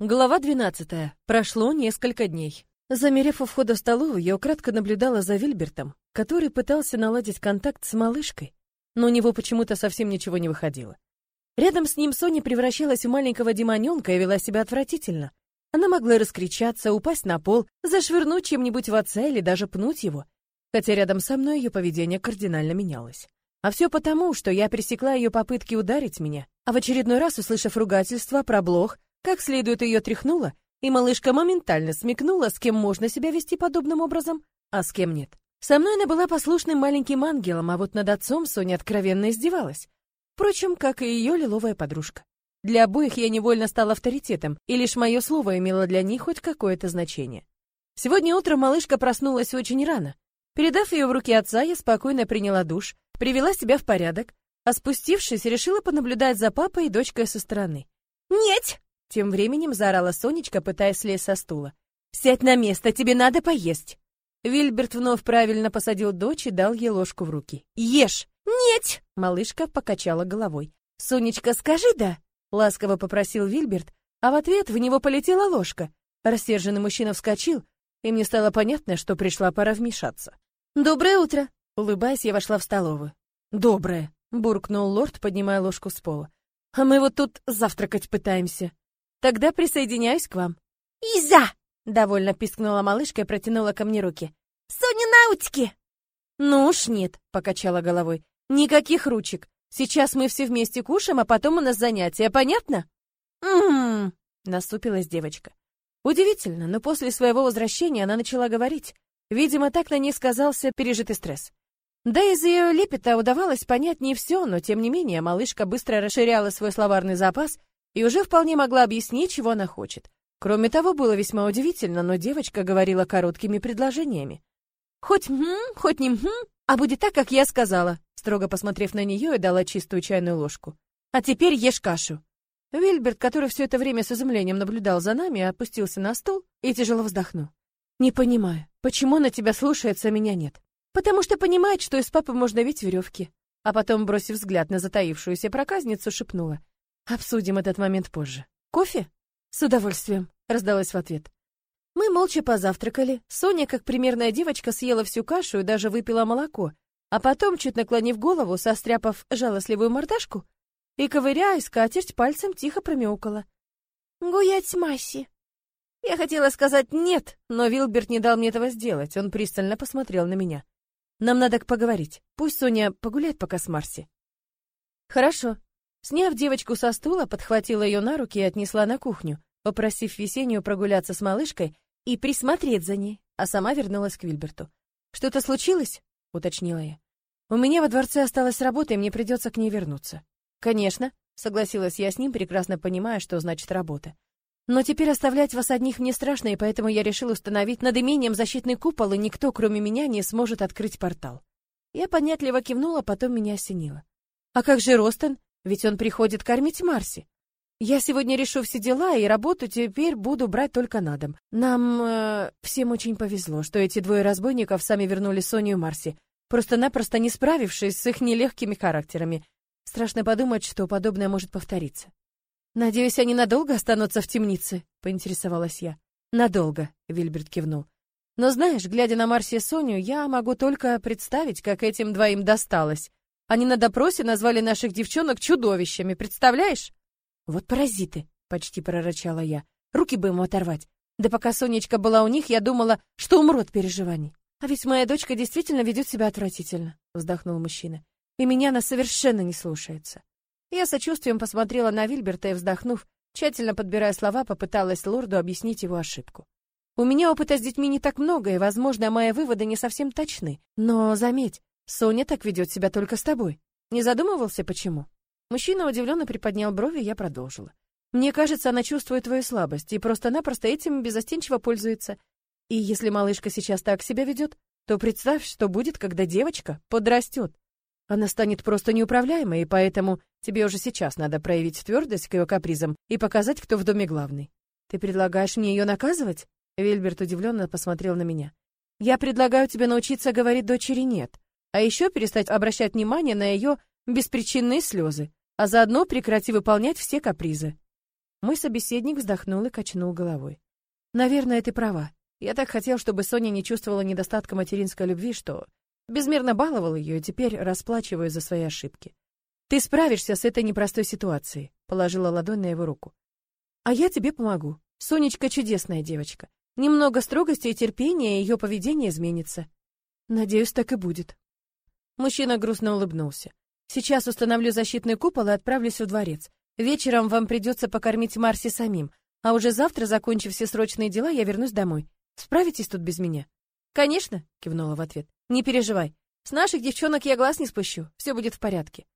Глава 12. Прошло несколько дней. Замерев у входа в столовую, я украдко наблюдала за Вильбертом, который пытался наладить контакт с малышкой, но у него почему-то совсем ничего не выходило. Рядом с ним Соня превращалась в маленького демоненка и вела себя отвратительно. Она могла раскричаться, упасть на пол, зашвырнуть чем-нибудь в отца или даже пнуть его, хотя рядом со мной ее поведение кардинально менялось. А все потому, что я пресекла ее попытки ударить меня, а в очередной раз, услышав ругательство про блох, как следует ее тряхнула, и малышка моментально смекнула, с кем можно себя вести подобным образом, а с кем нет. Со мной она была послушным маленьким ангелом, а вот над отцом Соня откровенно издевалась. Впрочем, как и ее лиловая подружка. Для обоих я невольно стала авторитетом, и лишь мое слово имело для них хоть какое-то значение. Сегодня утром малышка проснулась очень рано. Передав ее в руки отца, я спокойно приняла душ, привела себя в порядок, а спустившись, решила понаблюдать за папой и дочкой со стороны. «Нет!» Тем временем заорала Сонечка, пытаясь слезть со стула. «Сядь на место, тебе надо поесть!» Вильберт вновь правильно посадил дочь и дал ей ложку в руки. «Ешь!» «Нет!» Малышка покачала головой. «Сонечка, скажи «да!» Ласково попросил Вильберт, а в ответ в него полетела ложка. Рассерженный мужчина вскочил, и мне стало понятно, что пришла пора вмешаться. «Доброе утро!» Улыбаясь, я вошла в столовую. «Доброе!» — буркнул лорд, поднимая ложку с пола. «А мы вот тут завтракать пытаемся». Тогда присоединяюсь к вам. Иза! Довольно пискнула малышка и протянула ко мне руки. Соня наутики! Ну уж нет, покачала головой. Никаких ручек. Сейчас мы все вместе кушаем, а потом у нас занятия, понятно? Мм, насупилась девочка. Удивительно, но после своего возвращения она начала говорить. Видимо, так на ней сказался пережитый стресс. Да из ее лепета удавалось понять не все, но тем не менее малышка быстро расширяла свой словарный запас и уже вполне могла объяснить, чего она хочет. Кроме того, было весьма удивительно, но девочка говорила короткими предложениями. «Хоть хм, хоть не хм, а будет так, как я сказала», строго посмотрев на нее и дала чистую чайную ложку. «А теперь ешь кашу». Вильберт, который все это время с изумлением наблюдал за нами, опустился на стул и тяжело вздохнул. «Не понимаю, почему на тебя слушается, а меня нет?» «Потому что понимает, что из папы можно ведь веревки». А потом, бросив взгляд на затаившуюся проказницу, шепнула. Обсудим этот момент позже. Кофе? С удовольствием, раздалось в ответ. Мы молча позавтракали. Соня, как примерная девочка, съела всю кашу и даже выпила молоко, а потом, чуть наклонив голову, состряпав жалостливую мордашку, и, ковыряя скатерть, пальцем тихо промяукала. «Гуять Масси!» Я хотела сказать «нет», но Вилберт не дал мне этого сделать. Он пристально посмотрел на меня. «Нам надо поговорить. Пусть Соня погуляет пока с Марси». «Хорошо», Сняв девочку со стула, подхватила ее на руки и отнесла на кухню, попросив Весеннюю прогуляться с малышкой и присмотреть за ней, а сама вернулась к Вильберту. «Что-то случилось?» — уточнила я. «У меня во дворце осталась работа, и мне придется к ней вернуться». «Конечно», — согласилась я с ним, прекрасно понимая, что значит работа. «Но теперь оставлять вас одних мне страшно, и поэтому я решил установить над имением защитный купол, и никто, кроме меня, не сможет открыть портал». Я понятливо кивнула, потом меня осенило. «А как же Ростон? Ведь он приходит кормить Марси. Я сегодня решу все дела и работу теперь буду брать только на дом. Нам э, всем очень повезло, что эти двое разбойников сами вернули Соню и Марси, просто-напросто не справившись с их нелегкими характерами. Страшно подумать, что подобное может повториться. Надеюсь, они надолго останутся в темнице, поинтересовалась я. Надолго, Вильберт кивнул. Но знаешь, глядя на Марси и Соню, я могу только представить, как этим двоим досталось. Они на допросе назвали наших девчонок чудовищами, представляешь? Вот паразиты, почти прорычала я. Руки бы ему оторвать. Да пока Сонечка была у них, я думала, что умру от переживаний. А ведь моя дочка действительно ведет себя отвратительно, вздохнул мужчина. И меня она совершенно не слушается. Я сочувствием посмотрела на Вильберта и, вздохнув, тщательно подбирая слова, попыталась лорду объяснить его ошибку. У меня опыта с детьми не так много, и, возможно, мои выводы не совсем точны. Но заметь, Соня так ведет себя только с тобой. Не задумывался, почему? Мужчина удивленно приподнял брови, я продолжила. Мне кажется, она чувствует твою слабость и просто-напросто этим безостенчиво пользуется. И если малышка сейчас так себя ведет, то представь, что будет, когда девочка подрастет. Она станет просто неуправляемой, и поэтому тебе уже сейчас надо проявить твердость к ее капризам и показать, кто в доме главный. Ты предлагаешь мне ее наказывать? Вильберт удивленно посмотрел на меня. Я предлагаю тебе научиться говорить дочери нет. А еще перестать обращать внимание на ее беспричинные слезы, а заодно прекрати выполнять все капризы. Мой собеседник вздохнул и качнул головой. Наверное, ты права. Я так хотел, чтобы Соня не чувствовала недостатка материнской любви, что безмерно баловал ее и теперь расплачиваю за свои ошибки. Ты справишься с этой непростой ситуацией, положила ладонь на его руку. А я тебе помогу. Сонечка чудесная девочка. Немного строгости и терпения, и ее поведение изменится. Надеюсь, так и будет. Мужчина грустно улыбнулся. Сейчас установлю защитный купол и отправлюсь в дворец. Вечером вам придется покормить Марси самим, а уже завтра, закончив все срочные дела, я вернусь домой. Справитесь тут без меня? Конечно, кивнула в ответ. Не переживай. С наших девчонок я глаз не спущу. Все будет в порядке.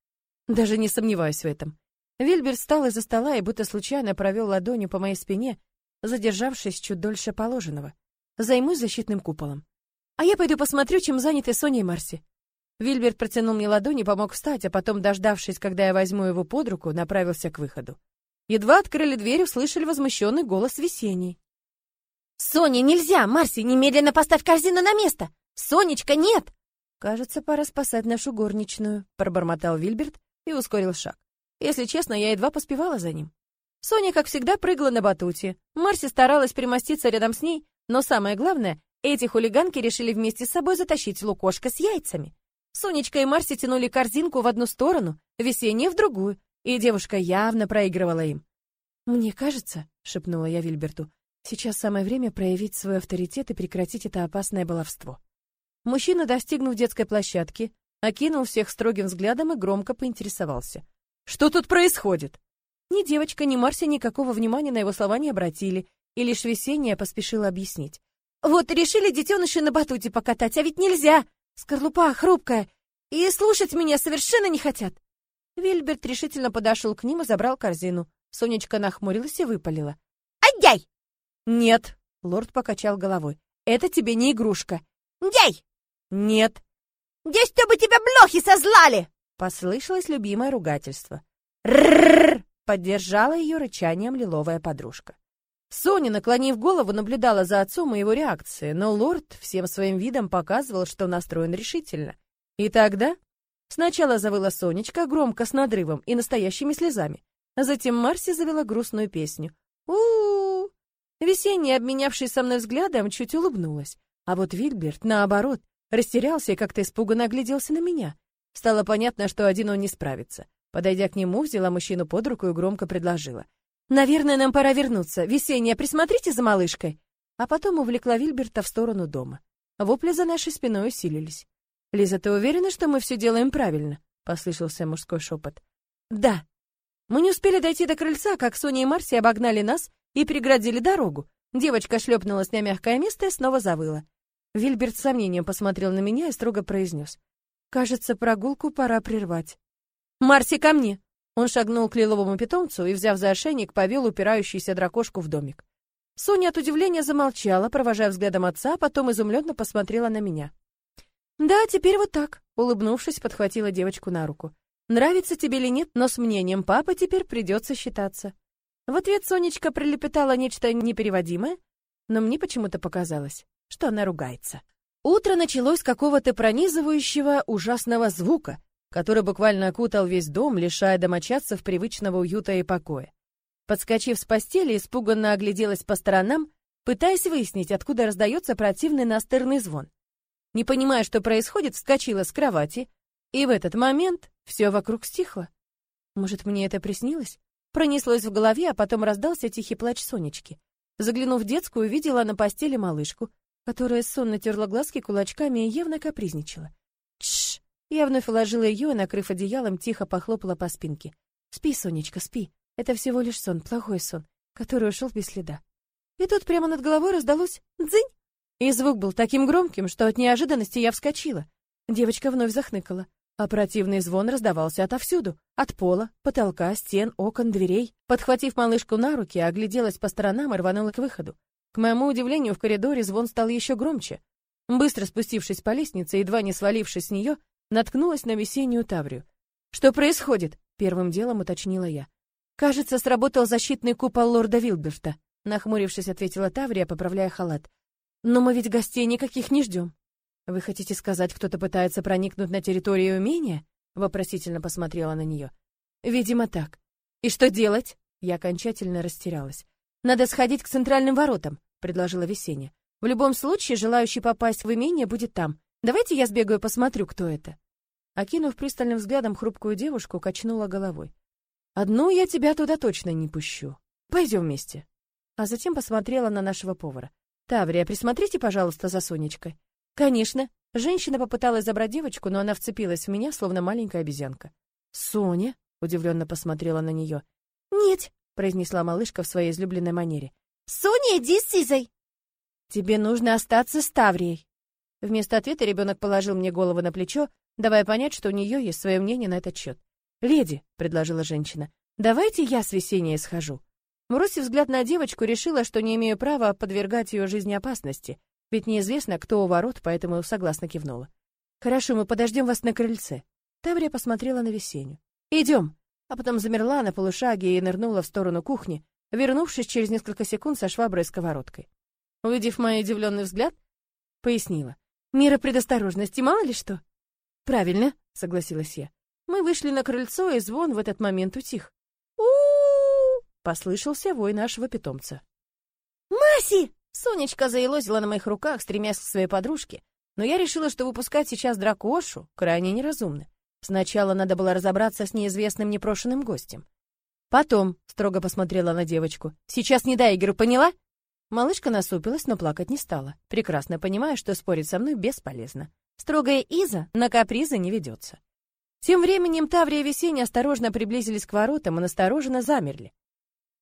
Даже не сомневаюсь в этом. Вильбер встал из-за стола и будто случайно провел ладонью по моей спине, задержавшись чуть дольше положенного. Займусь защитным куполом. А я пойду посмотрю, чем заняты Соня и Марси. Вильберт протянул мне ладонь и помог встать, а потом, дождавшись, когда я возьму его под руку, направился к выходу. Едва открыли дверь, услышали возмущенный голос Весенний. «Соня, нельзя! Марси, немедленно поставь корзину на место! Сонечка, нет!» «Кажется, пора спасать нашу горничную», — пробормотал Вильберт и ускорил шаг. Если честно, я едва поспевала за ним. Соня, как всегда, прыгала на батуте. Марси старалась примоститься рядом с ней, но самое главное, эти хулиганки решили вместе с собой затащить лукошко с яйцами. Сонечка и Марси тянули корзинку в одну сторону, весеннее в другую, и девушка явно проигрывала им. «Мне кажется», — шепнула я Вильберту, «сейчас самое время проявить свой авторитет и прекратить это опасное баловство». Мужчина, достигнув детской площадки, окинул всех строгим взглядом и громко поинтересовался. «Что тут происходит?» Ни девочка, ни Марси никакого внимания на его слова не обратили, и лишь весенняя поспешила объяснить. «Вот решили детеныши на батуте покатать, а ведь нельзя! Скорлупа хрупкая, и слушать меня совершенно не хотят!» Вильберт решительно подошел к ним и забрал корзину. Сонечка нахмурилась и выпалила. «Ай-яй!» «Нет!» — лорд покачал головой. «Это тебе не игрушка!» «Яй!» «Нет!» «Здесь чтобы тебя блохи созлали!» Послышалось любимое ругательство. «Ррррр!» — поддержала ее рычанием лиловая подружка. Соня, наклонив голову, наблюдала за отцом и его реакцией, но лорд всем своим видом показывал, что настроен решительно. И тогда сначала завыла Сонечка громко с надрывом и настоящими слезами, а затем Марси завела грустную песню. у у, -у. Весенняя, обменявшись со мной взглядом, чуть улыбнулась, а вот Вильберт, наоборот, растерялся и как-то испуганно огляделся на меня. Стало понятно, что один он не справится. Подойдя к нему, взяла мужчину под руку и громко предложила — Наверное, нам пора вернуться. Весенняя, присмотрите за малышкой. А потом увлекла Вильберта в сторону дома. Вопли за нашей спиной усилились. Лиза, ты уверена, что мы все делаем правильно? послышался мужской шепот. Да. Мы не успели дойти до крыльца, как Соня и Марси обогнали нас и преградили дорогу. Девочка шлепнулась на мягкое место и снова завыла. Вильберт с сомнением посмотрел на меня и строго произнес. «Кажется, прогулку пора прервать». «Марси, ко мне!» Он шагнул к лиловому питомцу и, взяв за ошейник, повел упирающуюся дракошку в домик. Соня от удивления замолчала, провожая взглядом отца, а потом изумленно посмотрела на меня. «Да, теперь вот так», — улыбнувшись, подхватила девочку на руку. «Нравится тебе или нет, но с мнением папы теперь придется считаться». В ответ Сонечка прилепетала нечто непереводимое, но мне почему-то показалось, что она ругается. Утро началось с какого-то пронизывающего ужасного звука, который буквально окутал весь дом, лишая домочадцев привычного уюта и покоя. Подскочив с постели, испуганно огляделась по сторонам, пытаясь выяснить, откуда раздается противный настырный звон. Не понимая, что происходит, вскочила с кровати, и в этот момент все вокруг стихло. Может, мне это приснилось? Пронеслось в голове, а потом раздался тихий плач Сонечки. Заглянув в детскую, увидела на постели малышку, которая сонно терла глазки кулачками и явно капризничала. Я вновь уложила ее и, накрыв одеялом, тихо похлопала по спинке. «Спи, Сонечка, спи. Это всего лишь сон, плохой сон, который ушел без следа». И тут прямо над головой раздалось «дзынь!» И звук был таким громким, что от неожиданности я вскочила. Девочка вновь захныкала, а противный звон раздавался отовсюду. От пола, потолка, стен, окон, дверей. Подхватив малышку на руки, огляделась по сторонам и рванула к выходу. К моему удивлению, в коридоре звон стал еще громче. Быстро спустившись по лестнице, едва не свалившись с нее, наткнулась на весеннюю таврию. «Что происходит?» — первым делом уточнила я. «Кажется, сработал защитный купол лорда Вилберта», — нахмурившись, ответила Таврия, поправляя халат. «Но мы ведь гостей никаких не ждем». «Вы хотите сказать, кто-то пытается проникнуть на территорию имения?» — вопросительно посмотрела на нее. «Видимо, так. И что делать?» Я окончательно растерялась. «Надо сходить к центральным воротам», — предложила Весенняя. «В любом случае, желающий попасть в имение будет там. Давайте я сбегаю посмотрю, кто это». Окинув пристальным взглядом хрупкую девушку, качнула головой. «Одну я тебя туда точно не пущу. Пойдем вместе». А затем посмотрела на нашего повара. «Таврия, присмотрите, пожалуйста, за Сонечкой». «Конечно». Женщина попыталась забрать девочку, но она вцепилась в меня, словно маленькая обезьянка. «Соня?» — удивленно посмотрела на нее. «Нет», — произнесла малышка в своей излюбленной манере. «Соня, иди с Сизой!» «Тебе нужно остаться с Таврией». Вместо ответа ребенок положил мне голову на плечо, давая понять, что у нее есть свое мнение на этот счет. «Леди», — предложила женщина, — «давайте я с весенней схожу». Бросив взгляд на девочку, решила, что не имею права подвергать ее жизни опасности, ведь неизвестно, кто у ворот, поэтому согласно кивнула. «Хорошо, мы подождем вас на крыльце». Таврия посмотрела на Весенню. «Идем!» А потом замерла на полушаге и нырнула в сторону кухни, вернувшись через несколько секунд со шваброй и сковородкой. Увидев мой удивленный взгляд, пояснила. «Мера предосторожности, мало ли что?» «Правильно», — согласилась я. Мы вышли на крыльцо, и звон в этот момент утих. у послышался вой нашего питомца. «Маси!» Сонечка заелозила на моих руках, стремясь к своей подружке, но я решила, что выпускать сейчас дракошу крайне неразумно. Сначала надо было разобраться с неизвестным непрошенным гостем. Потом строго посмотрела на девочку. «Сейчас не дай игру, поняла?» Малышка насупилась, но плакать не стала, прекрасно понимая, что спорить со мной бесполезно. Строгая Иза на капризы не ведется. Тем временем Таврия и Весенняя осторожно приблизились к воротам и настороженно замерли.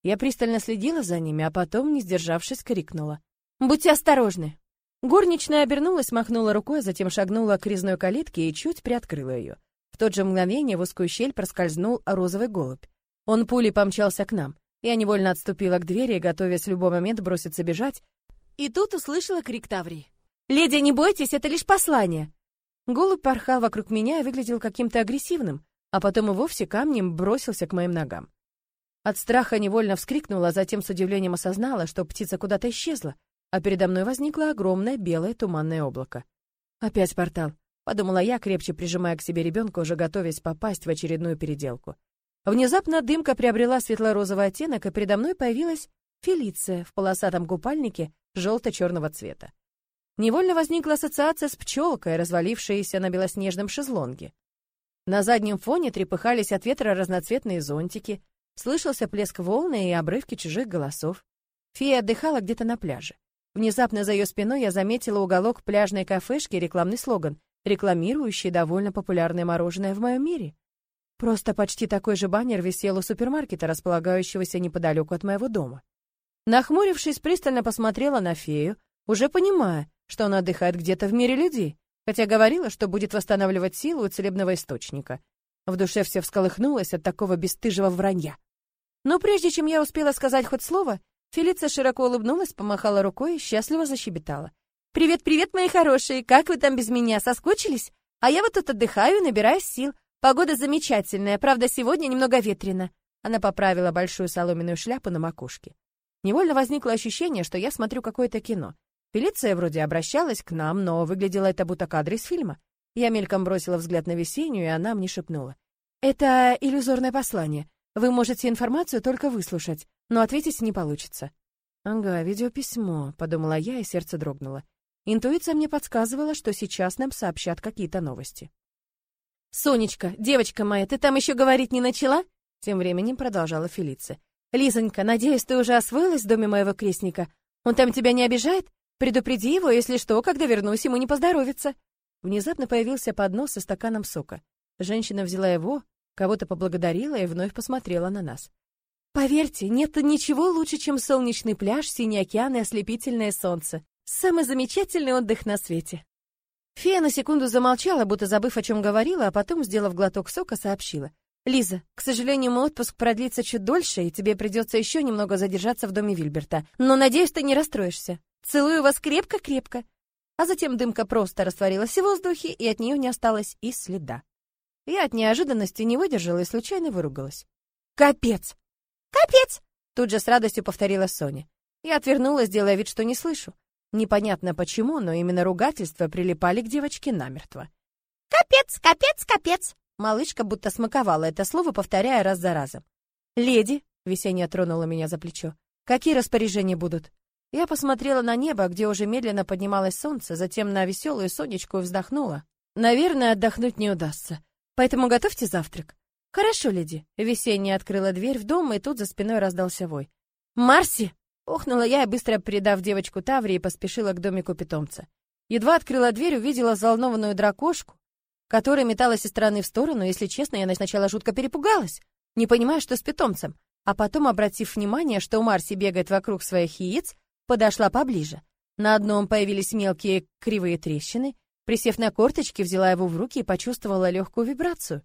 Я пристально следила за ними, а потом, не сдержавшись, крикнула. «Будьте осторожны!» Горничная обернулась, махнула рукой, а затем шагнула к резной калитке и чуть приоткрыла ее. В тот же мгновение в узкую щель проскользнул розовый голубь. Он пулей помчался к нам. Я невольно отступила к двери, готовясь в любой момент броситься бежать, и тут услышала крик Таврии. «Леди, не бойтесь, это лишь послание!» Голубь порхал вокруг меня и выглядел каким-то агрессивным, а потом и вовсе камнем бросился к моим ногам. От страха невольно вскрикнула, а затем с удивлением осознала, что птица куда-то исчезла, а передо мной возникло огромное белое туманное облако. Опять портал, подумала я, крепче прижимая к себе ребенка, уже готовясь попасть в очередную переделку. Внезапно дымка приобрела светло-розовый оттенок, и передо мной появилась Фелиция в полосатом купальнике желто-черного цвета. Невольно возникла ассоциация с пчелкой, развалившейся на белоснежном шезлонге. На заднем фоне трепыхались от ветра разноцветные зонтики, Слышался плеск волны и обрывки чужих голосов. Фея отдыхала где-то на пляже. Внезапно за ее спиной я заметила уголок пляжной кафешки и рекламный слоган, рекламирующий довольно популярное мороженое в моем мире. Просто почти такой же баннер висел у супермаркета, располагающегося неподалеку от моего дома. Нахмурившись, пристально посмотрела на фею, уже понимая, что она отдыхает где-то в мире людей, хотя говорила, что будет восстанавливать силу у целебного источника. В душе все всколыхнулось от такого бесстыжего вранья. Но прежде чем я успела сказать хоть слово, Фелиция широко улыбнулась, помахала рукой и счастливо защебетала. «Привет, привет, мои хорошие! Как вы там без меня? Соскучились? А я вот тут отдыхаю, набираю сил. Погода замечательная, правда, сегодня немного ветрено». Она поправила большую соломенную шляпу на макушке. Невольно возникло ощущение, что я смотрю какое-то кино. Фелиция вроде обращалась к нам, но выглядело это будто кадр из фильма. Я мельком бросила взгляд на Весеннюю, и она мне шепнула. «Это иллюзорное послание. Вы можете информацию только выслушать, но ответить не получится. Ага, видеописьмо, подумала я, и сердце дрогнуло. Интуиция мне подсказывала, что сейчас нам сообщат какие-то новости. Сонечка, девочка моя, ты там еще говорить не начала? Тем временем продолжала Фелиция. Лизонька, надеюсь, ты уже освоилась в доме моего крестника. Он там тебя не обижает? Предупреди его, если что, когда вернусь, ему не поздоровится. Внезапно появился поднос со стаканом сока. Женщина взяла его, Кого-то поблагодарила и вновь посмотрела на нас. Поверьте, нет ничего лучше, чем солнечный пляж, синий океан и ослепительное солнце. Самый замечательный отдых на свете. Фея на секунду замолчала, будто забыв, о чем говорила, а потом, сделав глоток сока, сообщила. «Лиза, к сожалению, мой отпуск продлится чуть дольше, и тебе придется еще немного задержаться в доме Вильберта. Но, надеюсь, ты не расстроишься. Целую вас крепко-крепко». А затем дымка просто растворилась в воздухе, и от нее не осталось и следа. Я от неожиданности не выдержала и случайно выругалась. «Капец!» «Капец!» Тут же с радостью повторила Соня. Я отвернулась, делая вид, что не слышу. Непонятно почему, но именно ругательства прилипали к девочке намертво. «Капец, капец, капец!» Малышка будто смаковала это слово, повторяя раз за разом. «Леди!» — Весенняя тронула меня за плечо. Какие распоряжения будут? Я посмотрела на небо, где уже медленно поднималось солнце, затем на веселую сонечку и вздохнула. Наверное, отдохнуть не удастся. Поэтому готовьте завтрак. Хорошо, леди. Весенняя открыла дверь в дом, и тут за спиной раздался вой. Марси! Охнула я, быстро передав девочку Таври, и поспешила к домику питомца. Едва открыла дверь, увидела взволнованную дракошку, которая металась из стороны в сторону, если честно, я сначала жутко перепугалась, не понимая, что с питомцем, а потом, обратив внимание, что Марси бегает вокруг своих яиц, подошла поближе. На одном появились мелкие кривые трещины. Присев на корточки, взяла его в руки и почувствовала легкую вибрацию.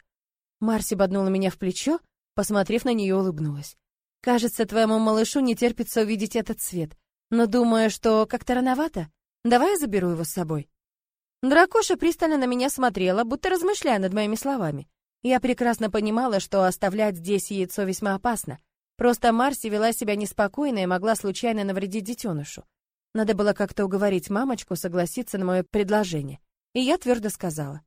Марси боднула меня в плечо, посмотрев на нее, улыбнулась. «Кажется, твоему малышу не терпится увидеть этот цвет, но думаю, что как-то рановато. Давай я заберу его с собой». Дракоша пристально на меня смотрела, будто размышляя над моими словами. Я прекрасно понимала, что оставлять здесь яйцо весьма опасно, Просто Марси вела себя неспокойно и могла случайно навредить детенышу. Надо было как-то уговорить мамочку согласиться на мое предложение. И я твердо сказала.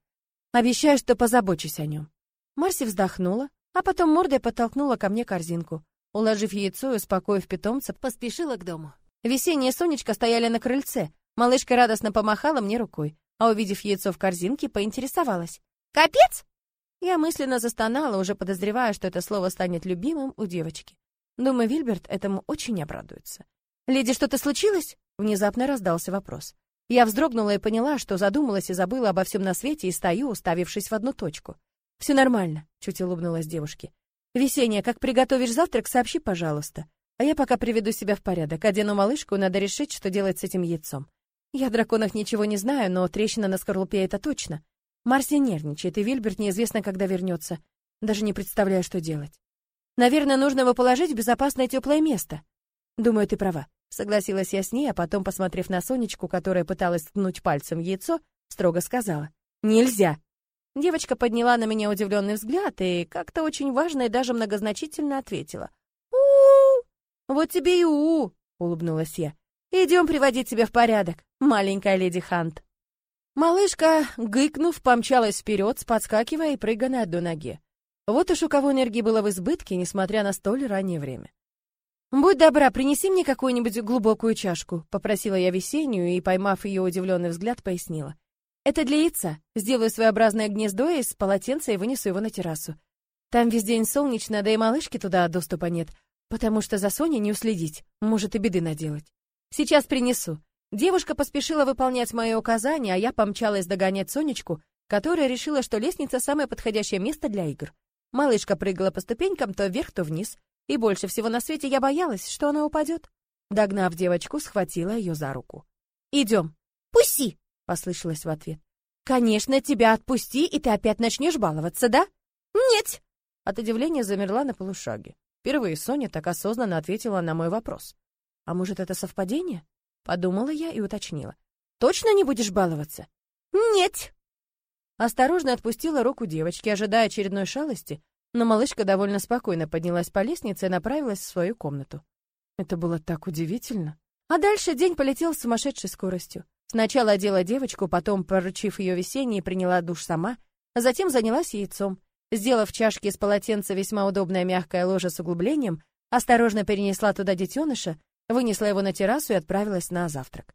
«Обещаю, что позабочусь о нем». Марси вздохнула, а потом мордой подтолкнула ко мне корзинку. Уложив яйцо и успокоив питомца, поспешила к дому. Весеннее сонечко стояли на крыльце. Малышка радостно помахала мне рукой, а увидев яйцо в корзинке, поинтересовалась. «Капец!» Я мысленно застонала, уже подозревая, что это слово станет любимым у девочки. Думаю, Вильберт этому очень обрадуется. «Леди, что-то случилось?» Внезапно раздался вопрос. Я вздрогнула и поняла, что задумалась и забыла обо всем на свете и стою, уставившись в одну точку. «Все нормально», — чуть улыбнулась девушке. «Весенняя, как приготовишь завтрак, сообщи, пожалуйста. А я пока приведу себя в порядок. Одену малышку, надо решить, что делать с этим яйцом. Я о драконах ничего не знаю, но трещина на скорлупе — это точно. Марси нервничает, и Вильберт неизвестно, когда вернется. Даже не представляю, что делать. Наверное, нужно его положить в безопасное теплое место. Думаю, ты права. Согласилась я с ней, а потом, посмотрев на Сонечку, которая пыталась ткнуть пальцем яйцо, строго сказала. «Нельзя!» Девочка подняла на меня удивленный взгляд и как-то очень важно и даже многозначительно ответила. у, -у, -у Вот тебе и у, -у улыбнулась я. «Идем приводить тебя в порядок, маленькая леди Хант». Малышка, гыкнув, помчалась вперед, подскакивая и прыгая на одну ноге. Вот уж у кого энергии было в избытке, несмотря на столь раннее время. «Будь добра, принеси мне какую-нибудь глубокую чашку», — попросила я Весеннюю и, поймав ее удивленный взгляд, пояснила. «Это для яйца. Сделаю своеобразное гнездо из полотенца и вынесу его на террасу. Там весь день солнечно, да и малышки туда доступа нет, потому что за Соней не уследить, может и беды наделать. Сейчас принесу. Девушка поспешила выполнять мои указания, а я помчалась догонять Сонечку, которая решила, что лестница — самое подходящее место для игр. Малышка прыгала по ступенькам то вверх, то вниз, и больше всего на свете я боялась, что она упадет. Догнав девочку, схватила ее за руку. «Идем». «Пусти!» — послышалось в ответ. «Конечно, тебя отпусти, и ты опять начнешь баловаться, да?» «Нет!» От удивления замерла на полушаге. Впервые Соня так осознанно ответила на мой вопрос. «А может, это совпадение?» Подумала я и уточнила. «Точно не будешь баловаться?» «Нет!» Осторожно отпустила руку девочки, ожидая очередной шалости, но малышка довольно спокойно поднялась по лестнице и направилась в свою комнату. Это было так удивительно. А дальше день полетел с сумасшедшей скоростью. Сначала одела девочку, потом, проручив ее весенней, приняла душ сама, а затем занялась яйцом. Сделав в чашке из полотенца весьма удобное мягкое ложе с углублением, осторожно перенесла туда детеныша, вынесла его на террасу и отправилась на завтрак.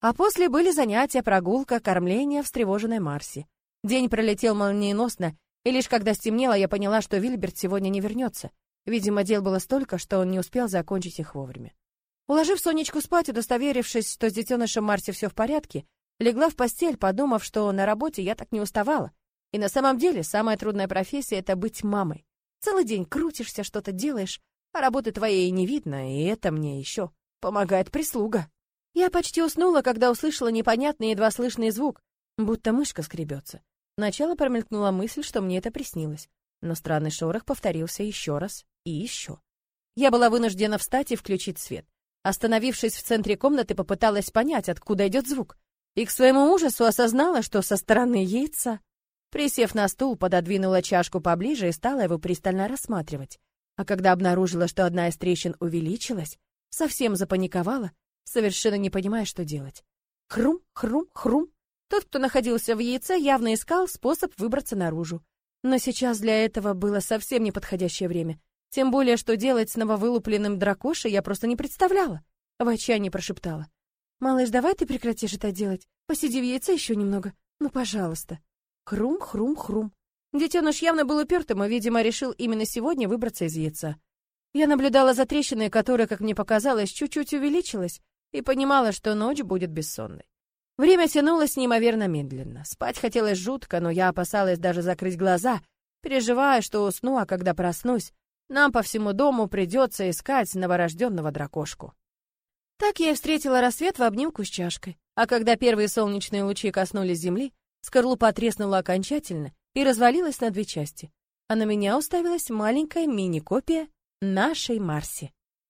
А после были занятия, прогулка, кормление встревоженной Марси. День пролетел молниеносно, и лишь когда стемнело, я поняла, что Вильберт сегодня не вернется. Видимо, дел было столько, что он не успел закончить их вовремя. Уложив Сонечку спать, удостоверившись, что с детенышем Марси все в порядке, легла в постель, подумав, что на работе я так не уставала. И на самом деле самая трудная профессия — это быть мамой. Целый день крутишься, что-то делаешь, а работы твоей не видно, и это мне еще помогает прислуга. Я почти уснула, когда услышала непонятный едва слышный звук, будто мышка скребется. Сначала промелькнула мысль, что мне это приснилось, но странный шорох повторился еще раз и еще. Я была вынуждена встать и включить свет. Остановившись в центре комнаты, попыталась понять, откуда идет звук, и к своему ужасу осознала, что со стороны яйца. Присев на стул, пододвинула чашку поближе и стала его пристально рассматривать. А когда обнаружила, что одна из трещин увеличилась, совсем запаниковала, совершенно не понимая, что делать. Хрум, хрум, хрум. Тот, кто находился в яйце, явно искал способ выбраться наружу. Но сейчас для этого было совсем неподходящее время. Тем более, что делать с нововылупленным дракошей я просто не представляла. В отчаянии прошептала. «Малыш, давай ты прекратишь это делать. Посиди в яйце еще немного. Ну, пожалуйста». Хрум, хрум, хрум. Детеныш явно был упертым и, видимо, решил именно сегодня выбраться из яйца. Я наблюдала за трещиной, которая, как мне показалось, чуть-чуть увеличилась, и понимала, что ночь будет бессонной. Время тянулось неимоверно медленно. Спать хотелось жутко, но я опасалась даже закрыть глаза, переживая, что усну, а когда проснусь, нам по всему дому придется искать новорожденного дракошку. Так я и встретила рассвет в обнимку с чашкой. А когда первые солнечные лучи коснулись земли, скорлупа треснула окончательно и развалилась на две части. А на меня уставилась маленькая мини-копия нашей Марси.